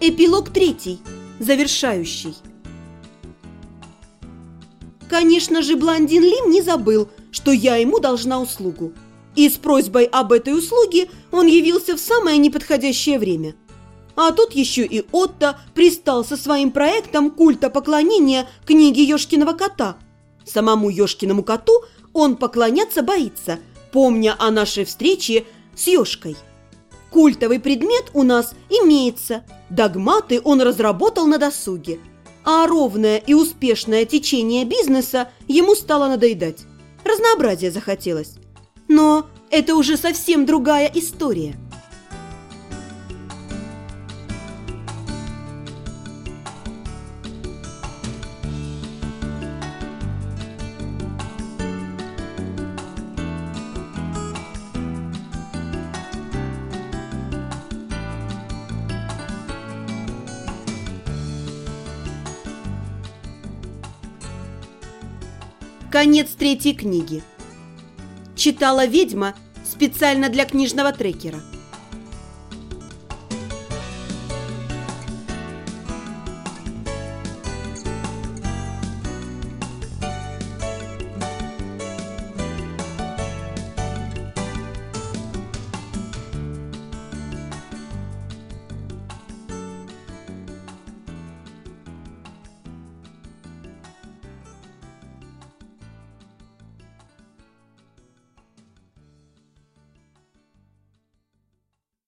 Эпилог третий, завершающий. Конечно же, блондин Лим не забыл, что я ему должна услугу. И с просьбой об этой услуге он явился в самое неподходящее время. А тут еще и Отто пристал со своим проектом культа поклонения книги Ёшкиного кота. Самому Ёшкиному коту он поклоняться боится, помня о нашей встрече с Ёшкой. Культовый предмет у нас имеется, догматы он разработал на досуге, а ровное и успешное течение бизнеса ему стало надоедать. Разнообразие захотелось. Но это уже совсем другая история. Конец третьей книги. Читала ведьма специально для книжного трекера.